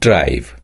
drive.